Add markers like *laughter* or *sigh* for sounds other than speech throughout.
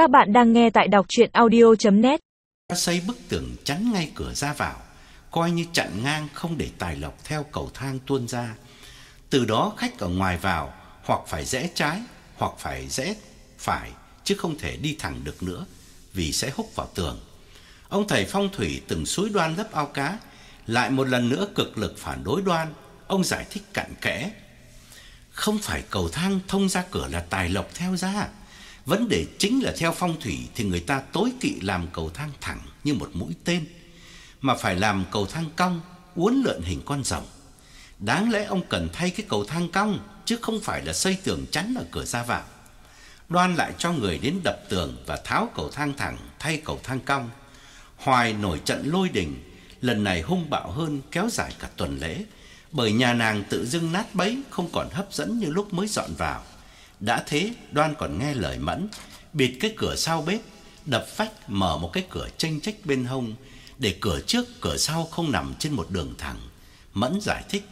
Các bạn đang nghe tại đọc chuyện audio.net xây bức tường chắn ngay cửa ra vào, coi như chặn ngang không để tài lộc theo cầu thang tuôn ra. Từ đó khách ở ngoài vào hoặc phải rẽ trái hoặc phải rẽ phải chứ không thể đi thẳng được nữa vì sẽ húc vào tường. Ông thầy phong thủy từng suối đoan lấp ao cá, lại một lần nữa cực lực phản đối đoan, ông giải thích cặn kẽ. Không phải cầu thang thông ra cửa là tài lộc theo ra. Vấn đề chính là theo phong thủy thì người ta tối kỵ làm cầu thang thẳng như một mũi tên, mà phải làm cầu thang cong, uốn lượn hình con rồng. Đáng lẽ ông cần thay cái cầu thang cong chứ không phải là xây tường chắn ở cửa ra vào. Đoan lại cho người đến đập tường và tháo cầu thang thẳng thay cầu thang cong. Hoài nổi trận lôi đình, lần này hung bạo hơn kéo dài cả tuần lễ, bởi nhà nàng tự dưng nát bấy không còn hấp dẫn như lúc mới dọn vào. Đã thế, Đoan còn nghe lời Mẫn, bịt cái cửa sau bếp, đập phách mở một cái cửa chênh chách bên hông để cửa trước cửa sau không nằm trên một đường thẳng. Mẫn giải thích,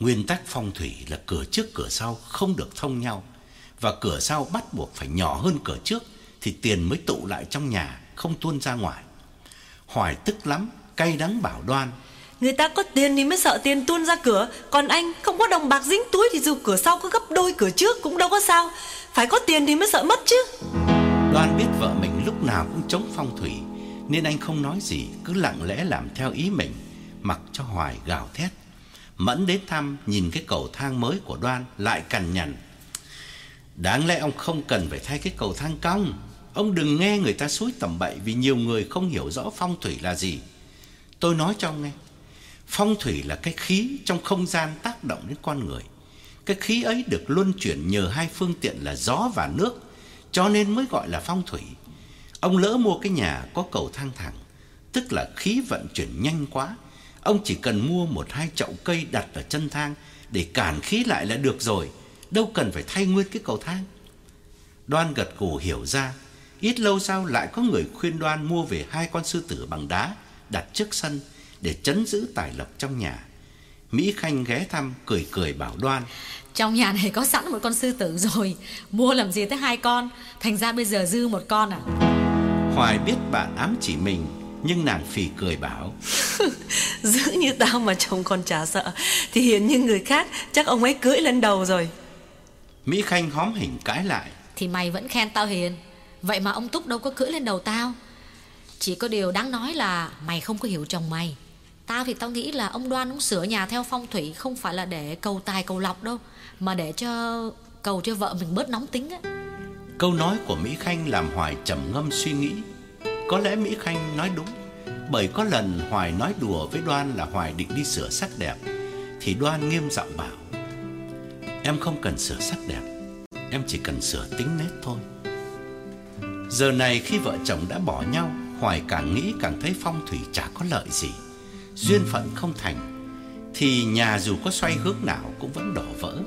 nguyên tắc phong thủy là cửa trước cửa sau không được thông nhau và cửa sau bắt buộc phải nhỏ hơn cửa trước thì tiền mới tụ lại trong nhà, không tuôn ra ngoài. Hoài tức lắm, cay đắng bảo Đoan, Người ta có tiền thì mới sợ tiền tuôn ra cửa. Còn anh không có đồng bạc dính túi Thì dù cửa sau có gấp đôi, cửa trước cũng đâu có sao. Phải có tiền thì mới sợ mất chứ. Đoan biết vợ mình lúc nào cũng chống phong thủy, Nên anh không nói gì, Cứ lặng lẽ làm theo ý mình, Mặc cho Hoài gào thét. Mẫn đến thăm, nhìn cái cầu thang mới của Đoan, Lại cằn nhằn. Đáng lẽ ông không cần phải thay cái cầu thang cong. Ông đừng nghe người ta xúi tầm bậy Vì nhiều người không hiểu rõ phong thủy là gì. Tôi nói cho ông nghe Phong thủy là cái khí trong không gian tác động đến con người. Cái khí ấy được luân chuyển nhờ hai phương tiện là gió và nước, cho nên mới gọi là phong thủy. Ông lỡ mua cái nhà có cầu thang thẳng, tức là khí vận chuyển nhanh quá. Ông chỉ cần mua một hai chậu cây đặt ở chân thang để cản khí lại là được rồi, đâu cần phải thay nguyên cái cầu thang. Đoan gật gù hiểu ra, ít lâu sau lại có người khuyên Đoan mua về hai con sư tử bằng đá đặt trước sân để chấn giữ tài lộc trong nhà. Mỹ Khanh ghé thăm cười cười bảo Đoan, Trong nhà này có sẵn một con sư tử rồi Mua làm gì tới hai con? Thành ra bây giờ dư một con à? Hoài biết bạn ám chỉ mình, nhưng nàng phì cười bảo, *laughs* Giữ như tao mà chồng còn chả sợ Thì hiển như người khác Chắc ông ấy cưỡi lên đầu rồi. Mỹ Khanh hóm hình cãi lại, Thì mày vẫn khen tao hiền Vậy mà ông Túc đâu có cưỡi lên đầu tao? Chỉ có điều đáng nói là Mày không có hiểu chồng mày Tao thì tao nghĩ là ông Đoan ông sửa nhà theo phong thủy Không phải là để cầu tài cầu lộc đâu Mà để cho cầu cho vợ mình bớt nóng tính á Câu nói của Mỹ Khanh làm Hoài trầm ngâm suy nghĩ. Có lẽ Mỹ Khanh nói đúng, bởi có lần Hoài nói đùa với Đoan là Hoài định đi sửa sắc đẹp, thì Đoan nghiêm giọng bảo: "Em không cần sửa sắc đẹp, em chỉ cần sửa tính nết thôi." Giờ này khi vợ chồng đã bỏ nhau, Hoài càng nghĩ càng thấy phong thủy chả có lợi gì, duyên phận không thành thì nhà dù có xoay hướng nào cũng vẫn đổ vỡ.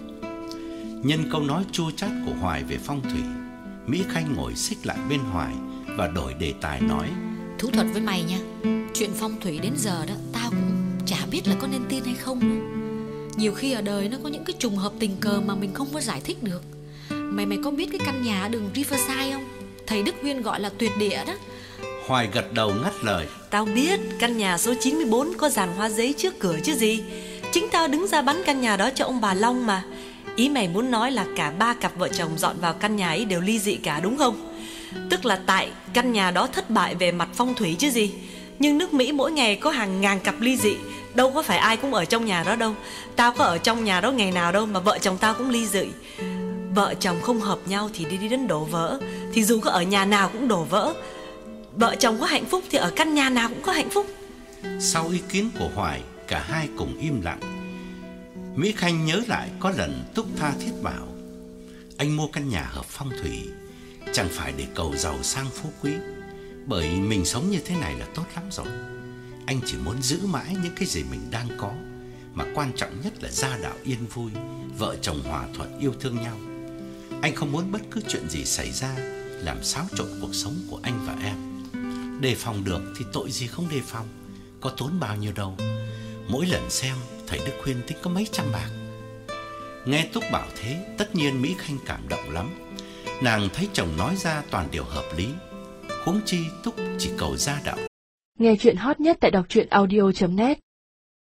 Nhân câu nói chua chát của Hoài về phong thủy, Mỹ Khanh ngồi xích lại bên Hoài và đổi đề tài nói: Thú thật với mày nha Chuyện phong thủy đến giờ đó Tao cũng chả biết là có nên tin hay không. Nữa Nhiều khi ở đời nó có những cái trùng hợp tình cờ Mà mình không có giải thích được. Mày mày có biết cái căn nhà ở đường Riverside không? Thầy Đức Huyên gọi là tuyệt địa đó. Hoài gật đầu ngắt lời: Tao biết căn nhà số 94 có dàn hoa giấy trước cửa chứ gì. Chính tao đứng ra bắn căn nhà đó cho ông bà Long mà. Ý mày muốn nói là cả ba cặp vợ chồng dọn vào căn nhà ấy đều ly dị cả, đúng không? Tức là tại căn nhà đó thất bại về mặt phong thủy chứ gì. Nhưng nước Mỹ mỗi ngày có hàng ngàn cặp ly dị. Đâu có phải ai cũng ở trong nhà đó đâu. Tao có ở trong nhà đó ngày nào đâu mà vợ chồng tao cũng ly dị. Vợ chồng không hợp nhau thì đi đi đến đổ vỡ. Thì dù có ở nhà nào cũng đổ vỡ. Vợ chồng có hạnh phúc thì ở căn nhà nào cũng có hạnh phúc Sau ý kiến của Hoài, cả hai cùng im lặng. Mỹ Khanh nhớ lại có lần Túc Tha thiết bảo: "Anh mua căn nhà hợp phong thủy, chẳng phải để cầu giàu sang phú quý, bởi mình sống như thế này là tốt lắm rồi. Anh chỉ muốn giữ mãi những cái gì mình đang có, mà quan trọng nhất là gia đạo yên vui, vợ chồng hòa thuận yêu thương nhau. Anh không muốn bất cứ chuyện gì xảy ra làm xáo trộn cuộc sống của anh và em. Đề phòng được thì tội gì không đề phòng, có tốn bao nhiêu đâu. Mỗi lần xem thầy Đức Khuyên tính có mấy trăm bạc. Nghe Túc bảo thế, tất nhiên Mỹ Khanh cảm động lắm. Nàng thấy chồng nói ra toàn điều hợp lý. Huống chi Túc chỉ cầu gia đạo. Nghe chuyện hot nhất tại đọc truyện audio.net